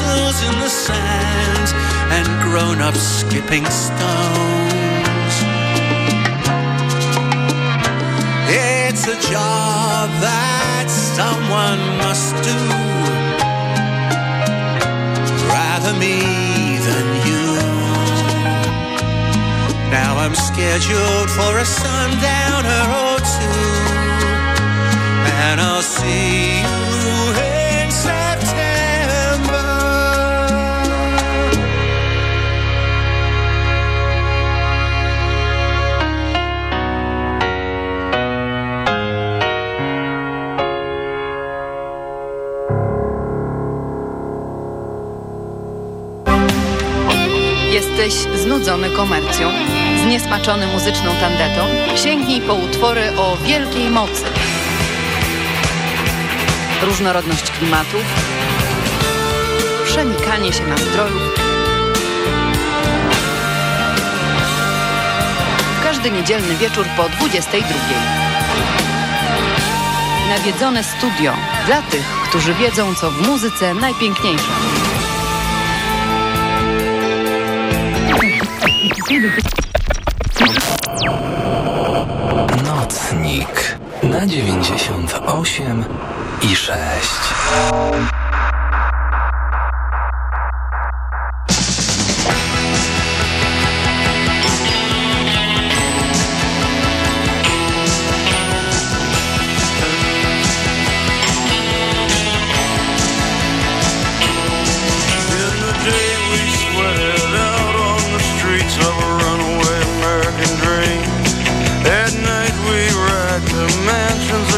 castles in the sand and grown-up skipping stones. It's a job that someone must do. Rather me than you. Now I'm scheduled for a sundowner or two, and I'll see you. znudzony komercją, zniesmaczony muzyczną tandetą, sięgnij po utwory o wielkiej mocy. Różnorodność klimatów, przenikanie się nastrojów. Każdy niedzielny wieczór po 22. Nawiedzone studio dla tych, którzy wiedzą, co w muzyce najpiękniejsze. Nocnik na 98 i 6. mansions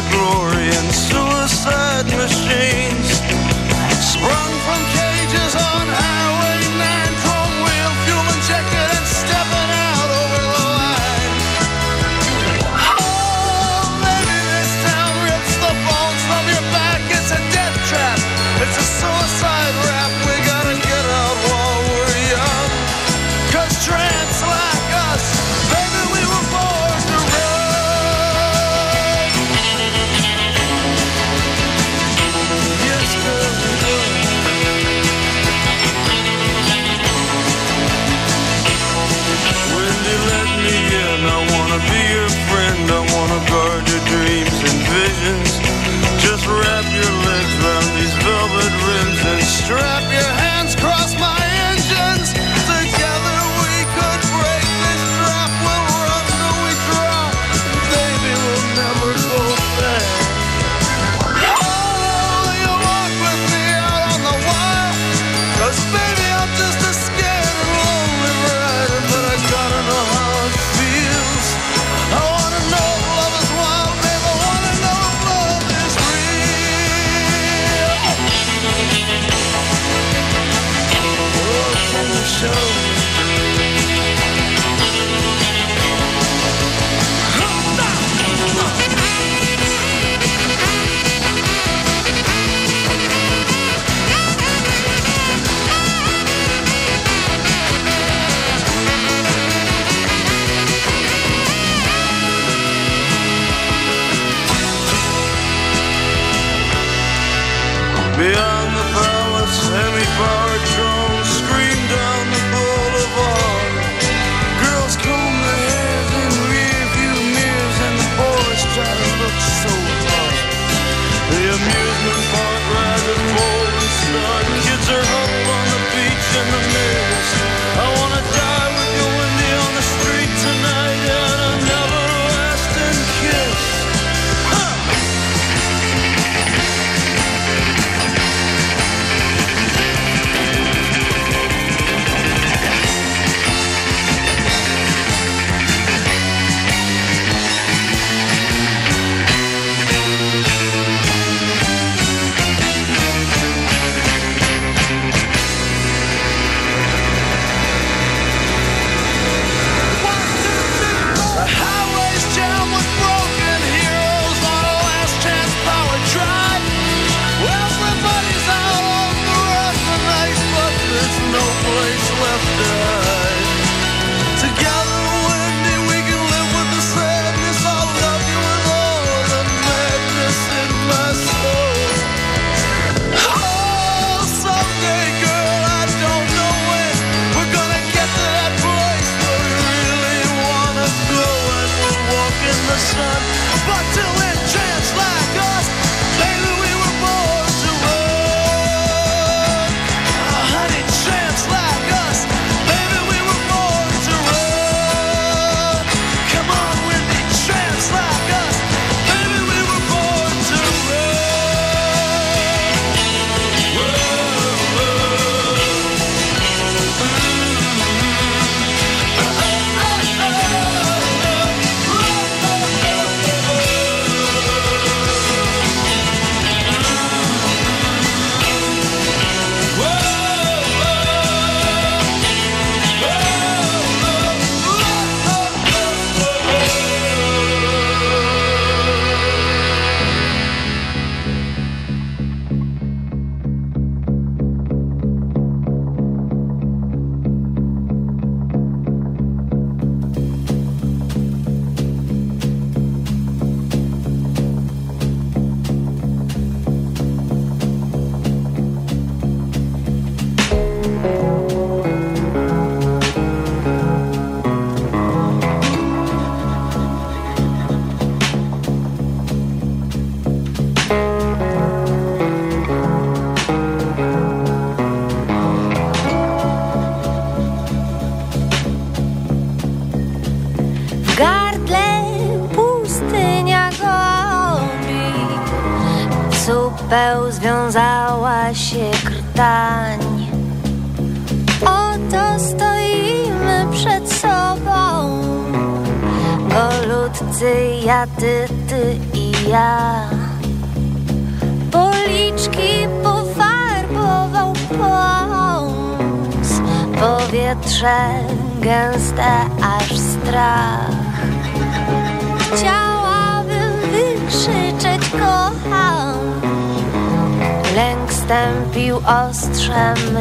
stępił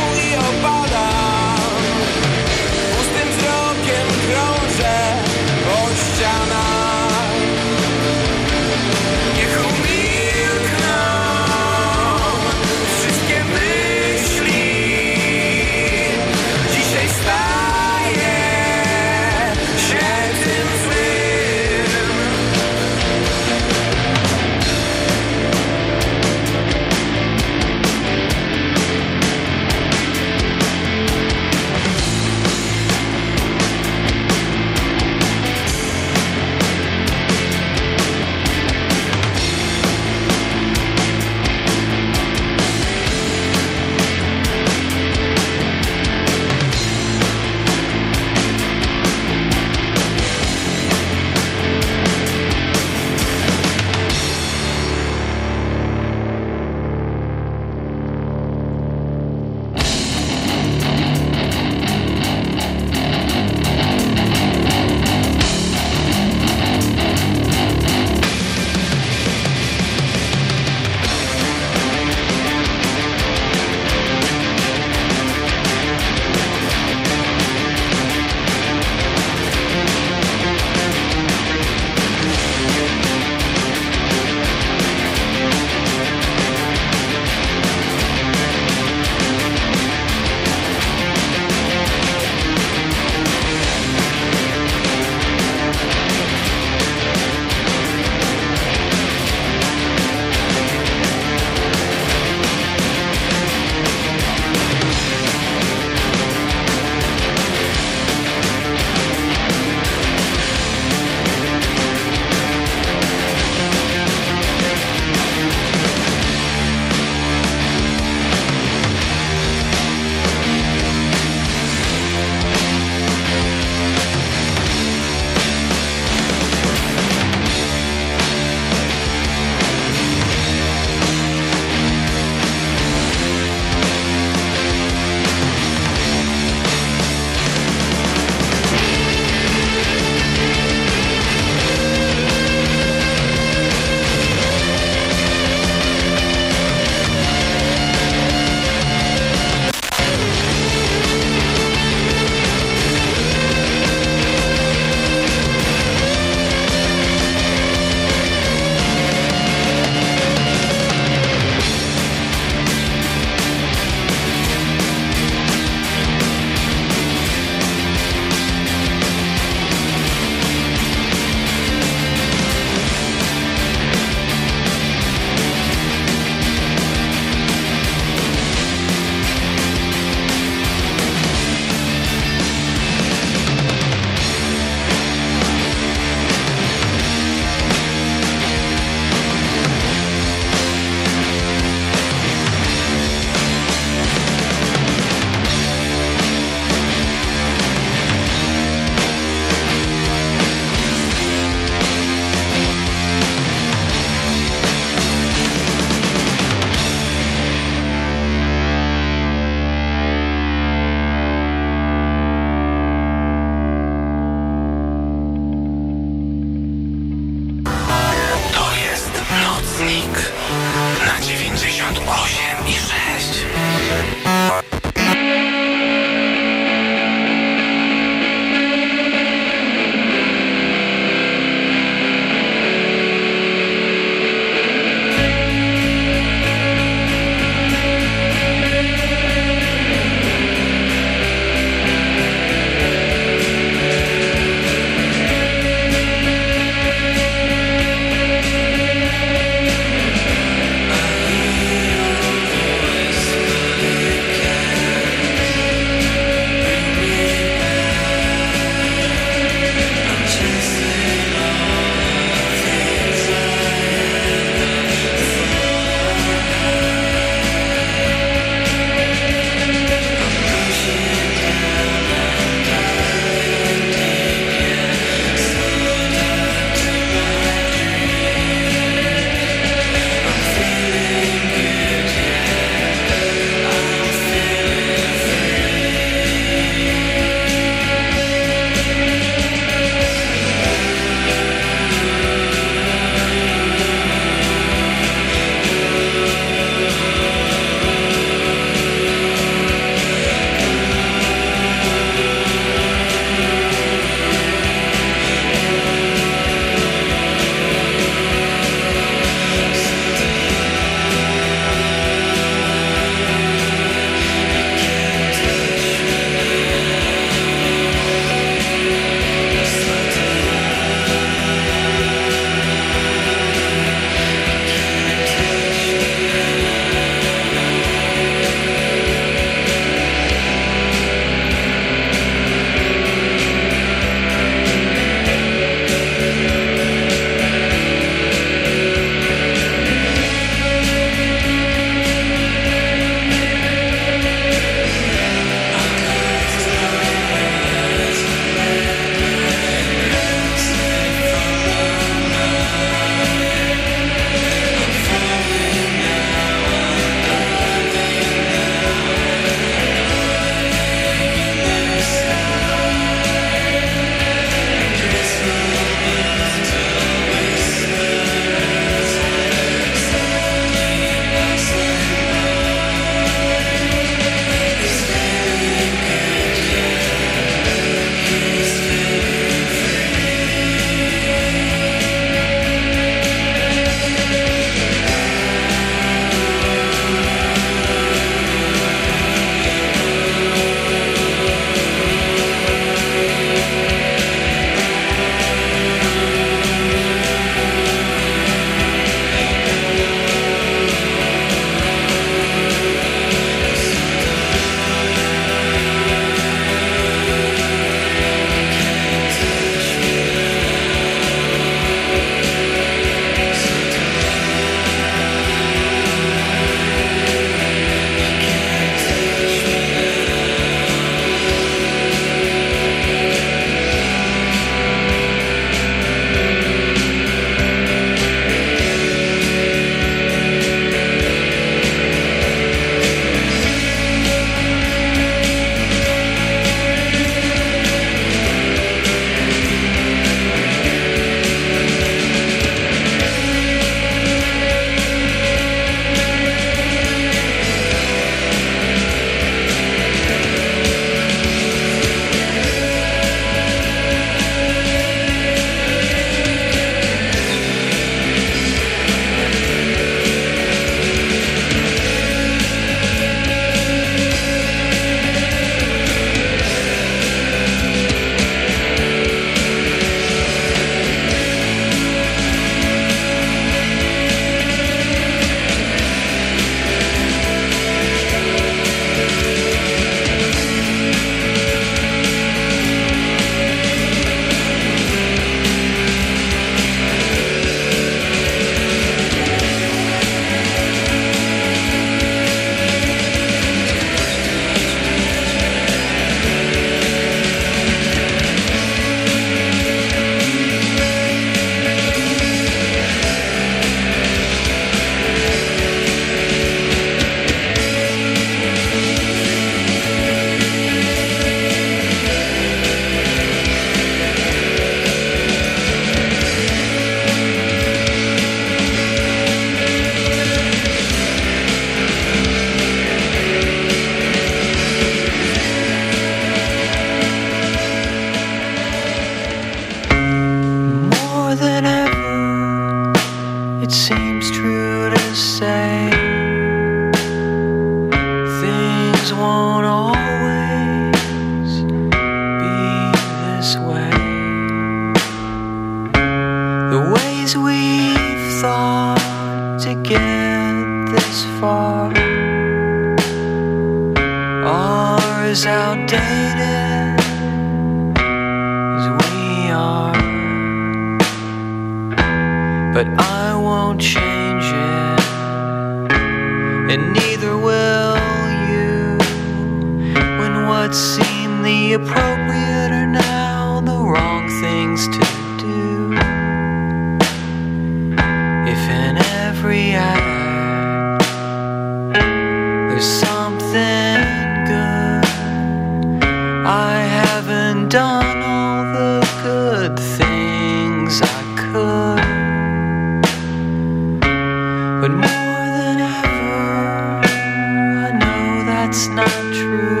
that's not true.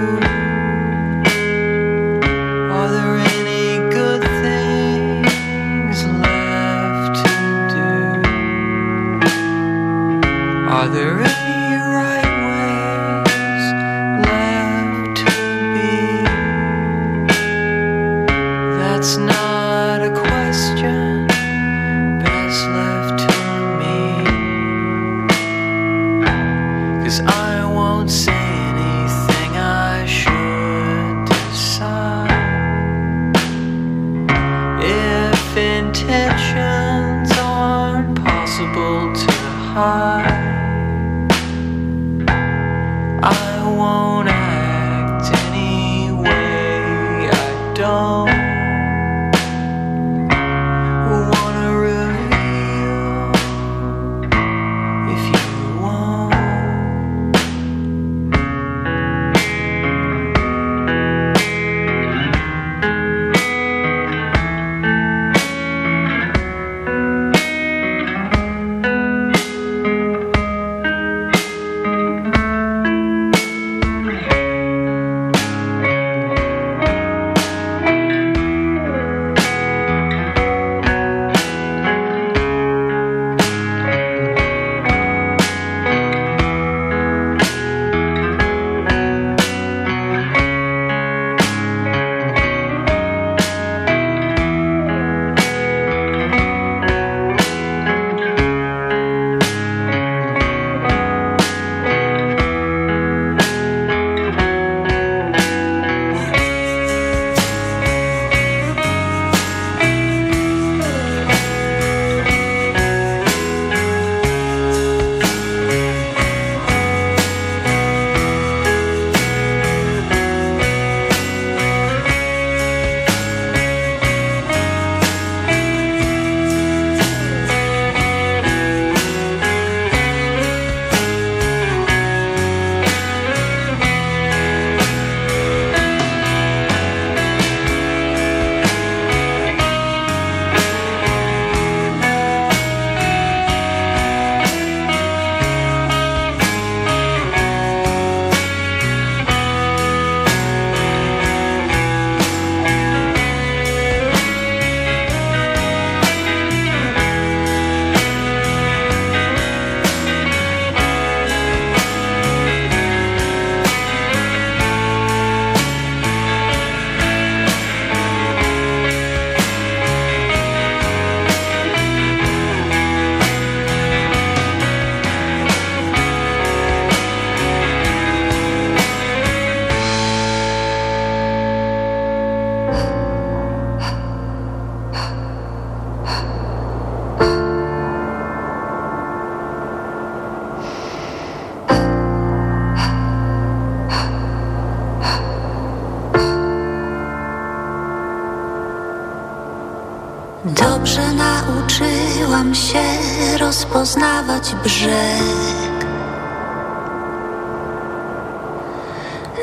poznawać brzeg.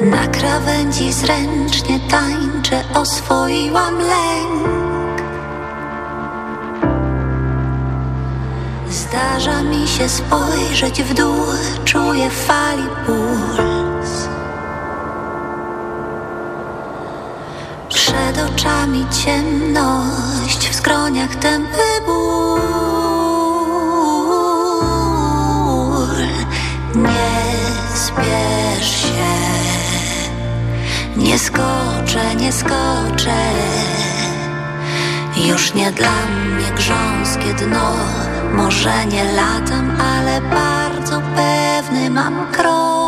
Na krawędzi zręcznie tańczę, oswoiłam lęk. Zdarza mi się spojrzeć w dół, czuję fali puls. Przed oczami ciemność, w skroniach tępy ból. spiesz się. Nie skoczę, nie skoczę. Już nie dla mnie grząskie dno. Może nie latam, ale bardzo pewny mam krok.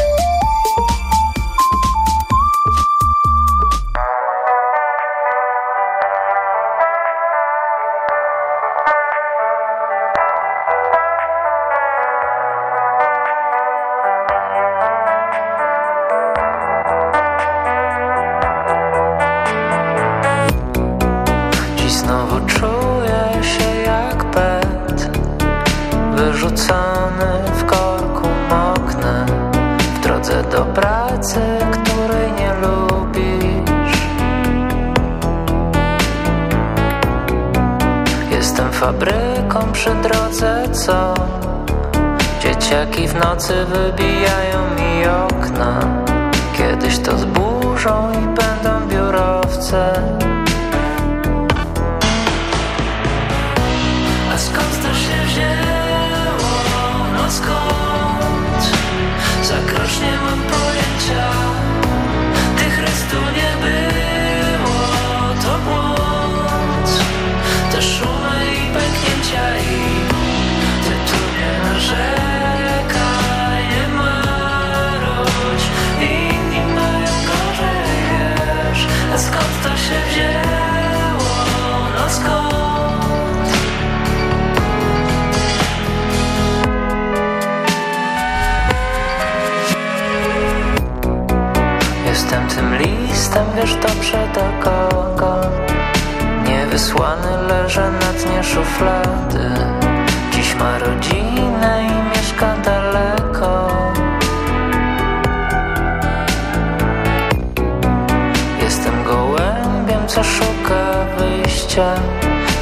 Której nie lubisz Jestem fabryką przy drodze, co Dzieciaki w nocy wybijają mi okna Kiedyś to zburzą i będą biurowce A skąd to się wzięło? No skąd? Grosz nie Ty Chrystu nie było To błąd. Te szumy i pęknięcia i Ty tu nie narzekaj Nie marudź Inni mają gorzej, wiesz skąd to się wzięło? listem, tym listem wiesz dobrze do kogo? Niewysłany leży na dnie szuflady. Dziś ma rodzinę i mieszka daleko. Jestem gołębiem, co szuka wyjścia.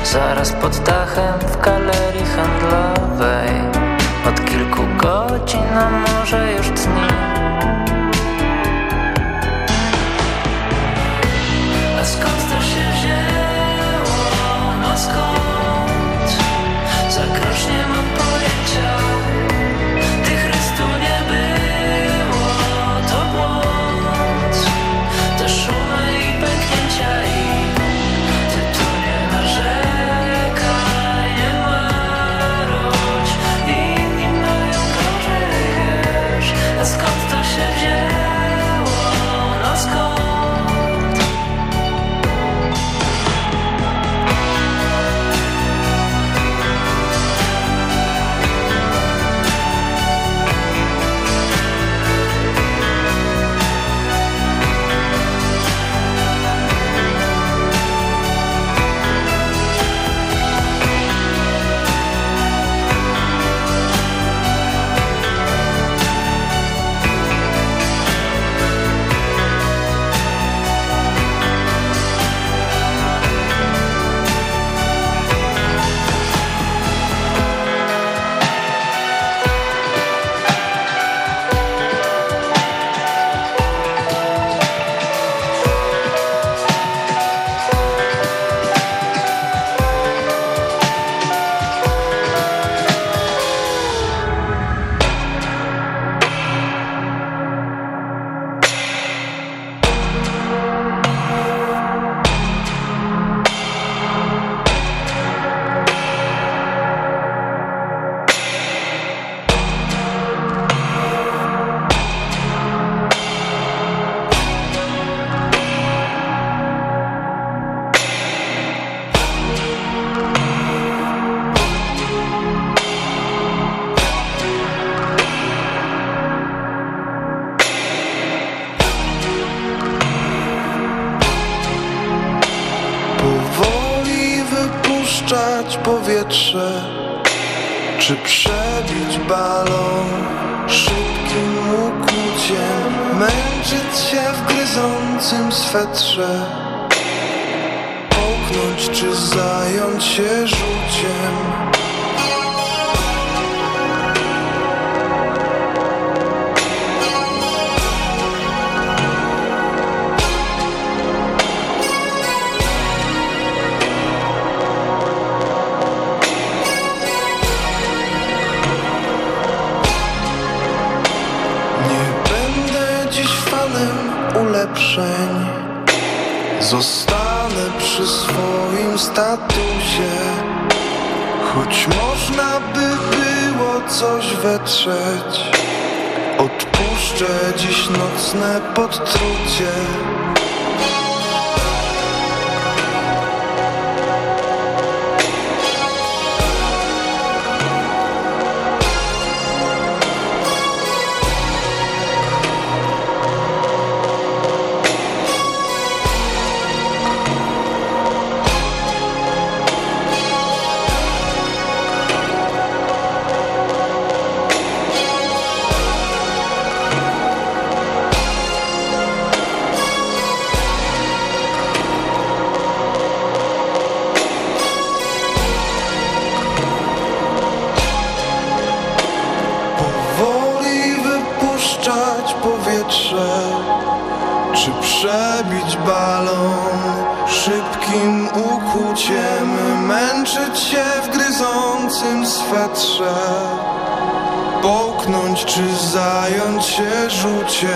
Zaraz pod dachem w galerii handlowej. Od kilku godzin, a może już dni. złapać powietrze Czy przebić balon szybkim ukłuciem Męczyć się w gryzącym swetrze Połknąć czy zająć się rzuciem statusie Choć można by było coś wetrzeć Odpuszczę dziś nocne podtrucie. wetrze Połknąć czy zająć się rzuciem?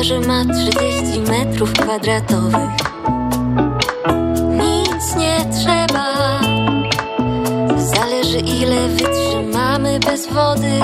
plaży ma 30 metrów kwadratowych. Nic nie trzeba. Zależy ile wytrzymamy bez wody.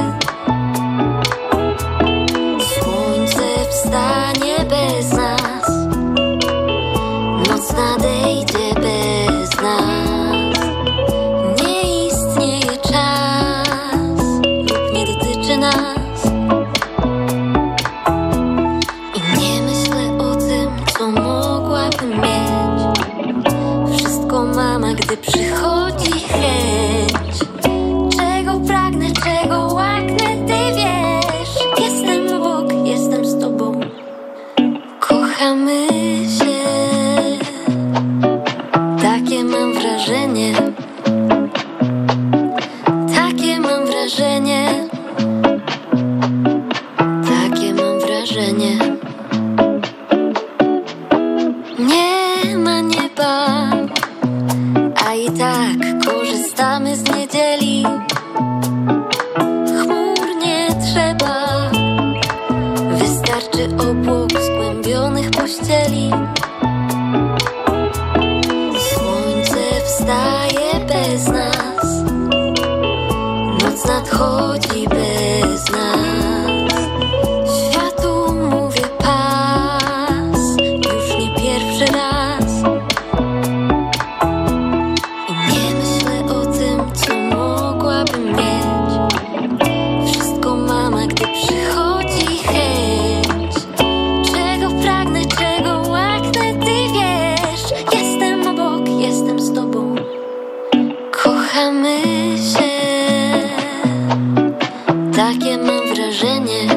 kochamy się. Takie mam wrażenie.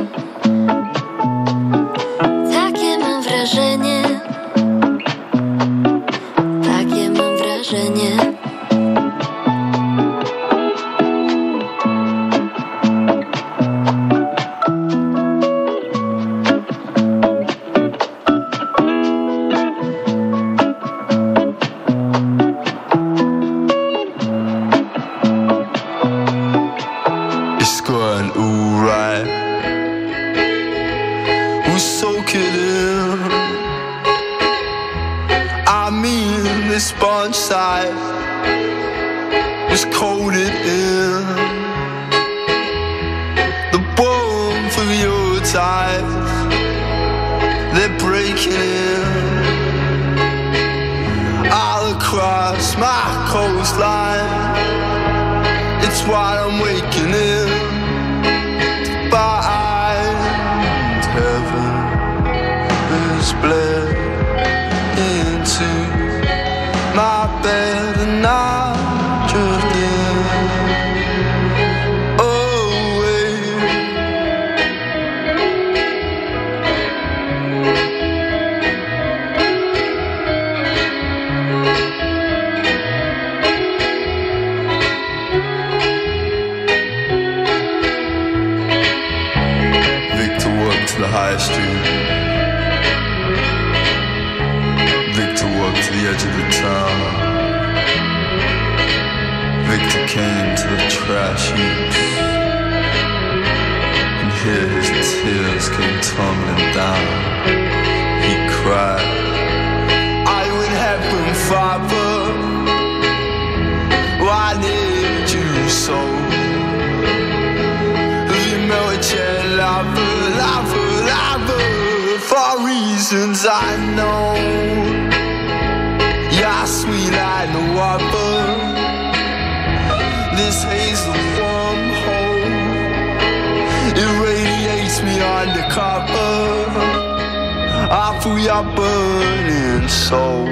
your burning soul.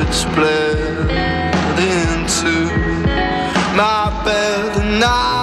It's bled into my bed and I.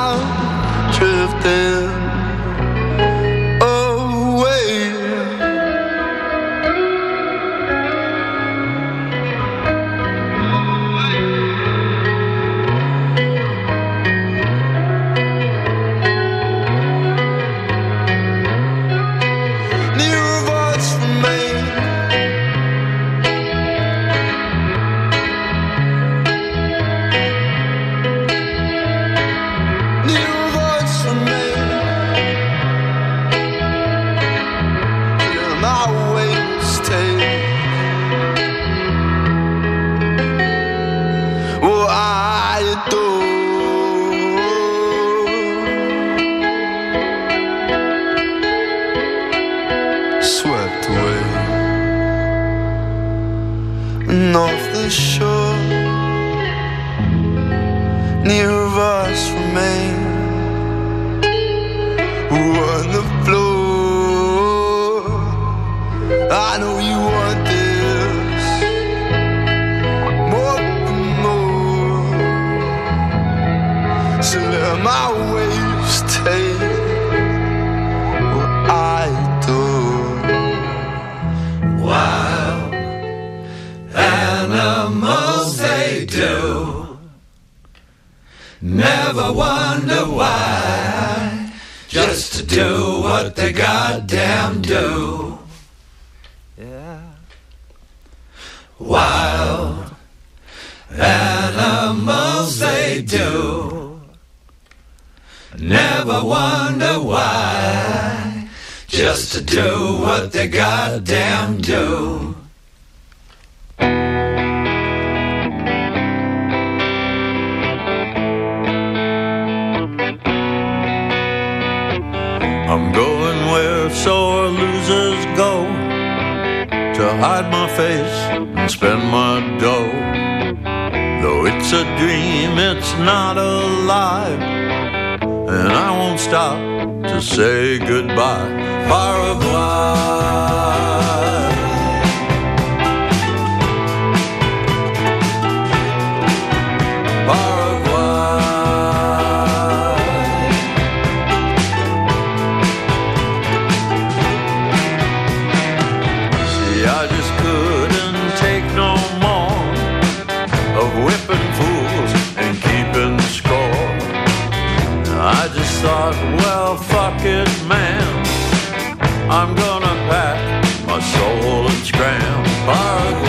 what they goddamn do. Yeah. Wild animals they do. Never wonder why. Just to do what they goddamn do. hide my face and spend my dough. Though it's a dream, it's not a lie, And I won't stop to say goodbye. Paraguay. I'm gonna pack my soul and scram. Bargain.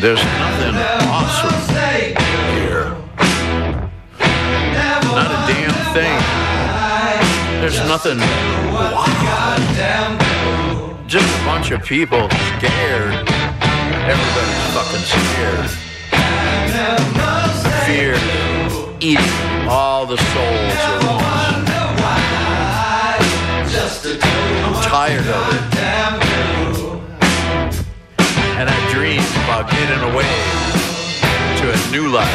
There's nothing awesome here. Not a damn thing. There's nothing. Just a bunch of people scared. Everybody's fucking scared. Fear eating all the souls at once. I'm tired of it and I dream about getting away to a new life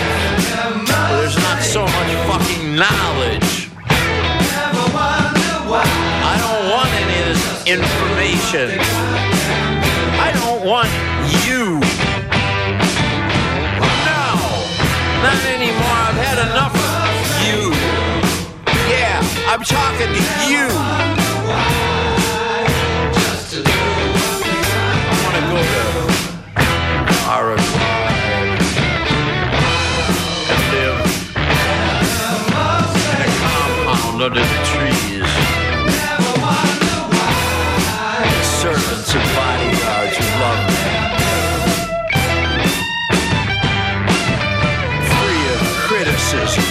where there's not so much fucking knowledge. I don't want any of this information. I don't want you. No, not anymore. I've had enough of you. Yeah, I'm talking to you. Under the trees. Servants and bodyguards who love me. Free of criticism.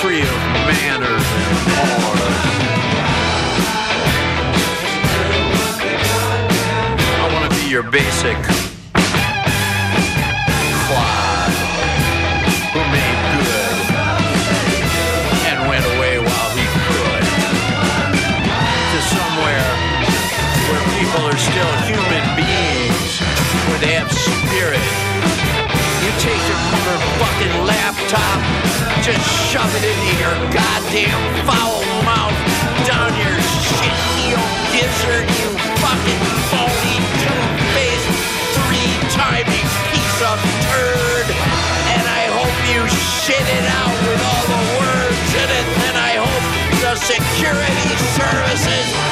Free of manners and order. I want to be your basic just shove it into your goddamn foul mouth, down your shit heel gizzard, you fucking phony two-faced, three-timing piece of turd. And I hope you shit it out with all the words in it, and I hope the security services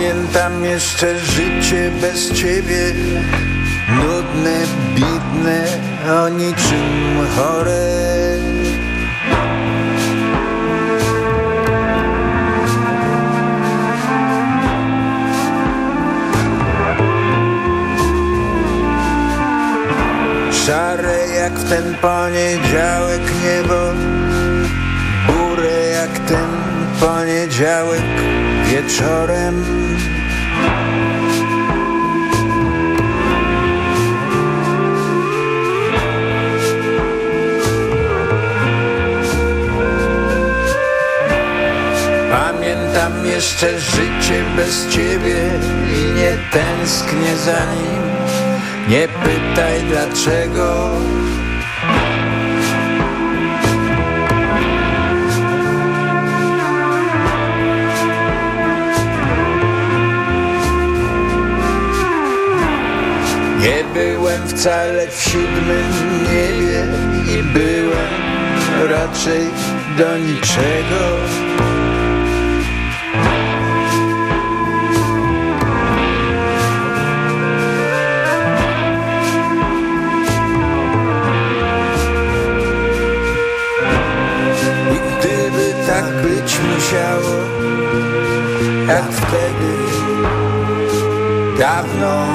Pamiętam jeszcze życie bez ciebie. Nudne, bidne, o niczym chore. Szare jak w ten poniedziałek niebo Burę jak ten poniedziałek wieczorem. Pamiętam jeszcze życie bez ciebie i nie tęsknię za nim. Nie pytaj dlaczego byłem wcale w siódmym niebie i byłem raczej do niczego. I gdyby tak być musiało, jak wtedy, dawno